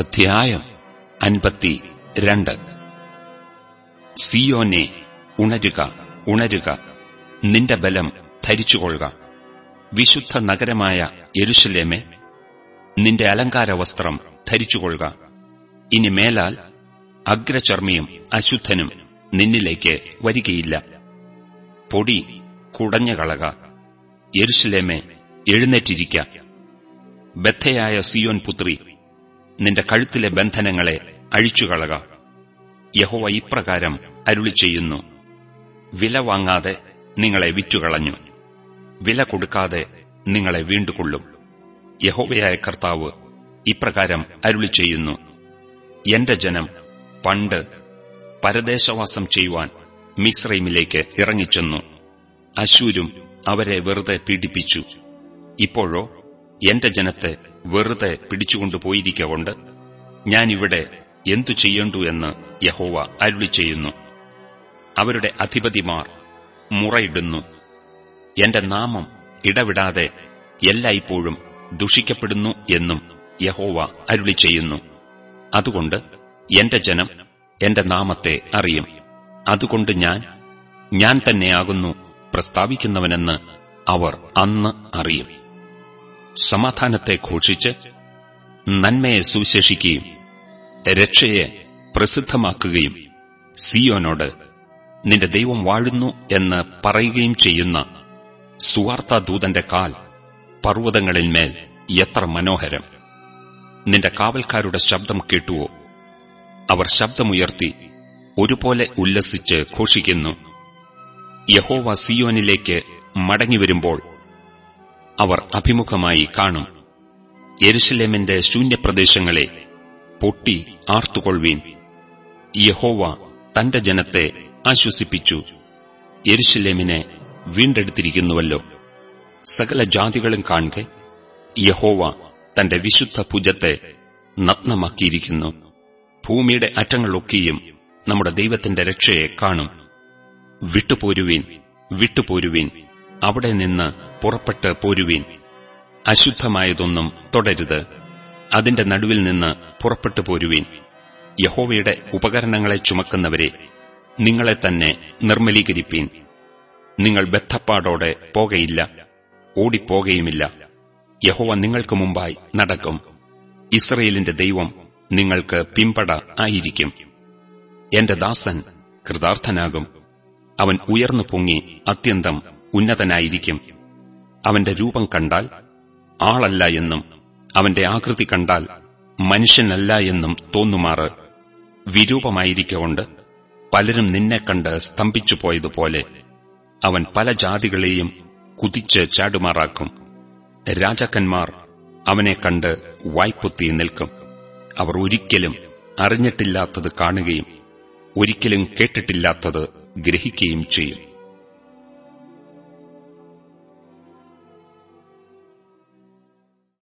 അധ്യായം അൻപത്തി രണ്ട്. സിയോനെ ഉണരുക ഉണരുക നിന്റെ ബലം ധരിച്ചുകൊള്ളുക. വിശുദ്ധ നഗരമായ എരുഷലേമെ നിന്റെ അലങ്കാര വസ്ത്രം ധരിച്ചുകൊള്ളുക. ഇനി മേലാൽ അഗ്രചർമ്മിയും അശുദ്ധനും നിന്നിലേക്ക് വരികയില്ല. പൊടി കുടഞ്ഞുകളക എരുശലേമെ എഴുന്നേറ്റിരിക്ക. ബദ്ധയായ സിയോൻ പുത്രി നിന്റെ കഴുത്തിലെ ബന്ധനങ്ങളെ അഴിച്ചുകളക. യഹോവ ഇപ്രകാരം അരുളി ചെയ്യുന്നു. വില വാങ്ങാതെ നിങ്ങളെ വിറ്റുകളഞ്ഞു. വില കൊടുക്കാതെ നിങ്ങളെ വീണ്ടുകൊള്ളും. യഹോവയായ കർത്താവ് ഇപ്രകാരം അരുളി ചെയ്യുന്നു. എന്റെ ജനം പണ്ട് പരദേശവാസം ചെയ്യുവാൻ മിശ്രൈമിലേക്ക് ഇറങ്ങിച്ചെന്നു. അശൂരും അവരെ വെറുതെ പീഡിപ്പിച്ചു. ഇപ്പോഴോ എന്റെ ജനത്തെ വെറുതെ പിടിച്ചുകൊണ്ടുപോയിരിക്കൊണ്ട് ഞാനിവിടെ എന്തു ചെയ്യണ്ടു എന്ന് യഹോവ അരുളി ചെയ്യുന്നു. അവരുടെ അധിപതിമാർ മുറയിടുന്നു. എന്റെ നാമം ഇടവിടാതെ എല്ലായ്പ്പോഴും ദുഷിക്കപ്പെടുന്നു എന്നും യഹോവ അരുളി ചെയ്യുന്നു. അതുകൊണ്ട് എന്റെ ജനം എന്റെ നാമത്തെ അറിയും. അതുകൊണ്ട് ഞാൻ ഞാൻ തന്നെയാകുന്നു പ്രസ്താവിക്കുന്നവനെന്ന് അവർ അന്ന് അറിയും. സമാധാനത്തെ ഘോഷിച്ച് നന്മയെ സുവിശേഷിക്കുകയും രക്ഷയെ പ്രസിദ്ധമാക്കുകയും സിയോനോട് നിന്റെ ദൈവം വാഴുന്നു എന്ന് പറയുകയും ചെയ്യുന്ന സുവാർത്താദൂതന്റെ കാൽ പർവതങ്ങളിന്മേൽ എത്ര മനോഹരം. നിന്റെ കാവൽക്കാരുടെ ശബ്ദം കേട്ടുവോ? അവർ ശബ്ദമുയർത്തി ഒരുപോലെ ഉല്ലസിച്ച് ഘോഷിക്കുന്നു. യഹോവ സിയോനിലേക്ക് മടങ്ങിവരുമ്പോൾ അവർ അഭിമുഖമായി കാണും. യെരുഷലേമിന്റെ ശൂന്യപ്രദേശങ്ങളെ പൊട്ടി ആർത്തുകൊള്ളുവീൻ യഹോവ തന്റെ ജനത്തെ ആശ്വസിപ്പിച്ചു. യെരുഷലേമിനെ വീണ്ടെടുത്തിരിക്കുന്നുവല്ലോ. സകല ജാതികളും കാണുക യഹോവ തന്റെ വിശുദ്ധ ഭുജത്തെ നഗ്നമാക്കിയിരിക്കുന്നു. ഭൂമിയുടെ അറ്റങ്ങളൊക്കെയും നമ്മുടെ ദൈവത്തിന്റെ രക്ഷയെ കാണും. വിട്ടുപോരുവീൻ വിട്ടുപോരുവീൻ അവിടെ നിന്ന് പുറപ്പെട്ട് പോരുവീൻ. അശുദ്ധമായതൊന്നും തുടരുത്. അതിന്റെ നടുവിൽ നിന്ന് പുറപ്പെട്ടു പോരുവീൻ. യഹോവയുടെ ഉപകരണങ്ങളെ ചുമക്കുന്നവരെ നിങ്ങളെ തന്നെ നിർമ്മലീകരിപ്പീൻ. നിങ്ങൾ ബദ്ധപ്പാടോടെ പോകയില്ല. ഓടിപ്പോകയുമില്ല. യഹോവ നിങ്ങൾക്ക് മുമ്പായി നടക്കും. ഇസ്രയേലിന്റെ ദൈവം നിങ്ങൾക്ക് പിമ്പട ആയിരിക്കും. എന്റെ ദാസൻ കൃതാർത്ഥനാകും. അവൻ ഉയർന്നു പൊങ്ങി അത്യന്തം ഉന്നതനായിരിക്കും. അവന്റെ രൂപം കണ്ടാൽ ആളല്ല എന്നും അവന്റെ ആകൃതി കണ്ടാൽ മനുഷ്യനല്ല എന്നും തോന്നുമാറ്. വിരൂപമായിരിക്കൊണ്ട് പലരും നിന്നെ കണ്ട് സ്തംഭിച്ചു പോയതുപോലെ അവൻ പല ജാതികളെയും കുതിച്ച് ചാടുമാറാക്കും. രാജാക്കന്മാർ അവനെ കണ്ട് വായ്പൊത്തി നിൽക്കും. അവർ ഒരിക്കലും അറിഞ്ഞിട്ടില്ലാത്തത് കാണുകയും ഒരിക്കലും കേട്ടിട്ടില്ലാത്തത് ഗ്രഹിക്കുകയും ചെയ്യും.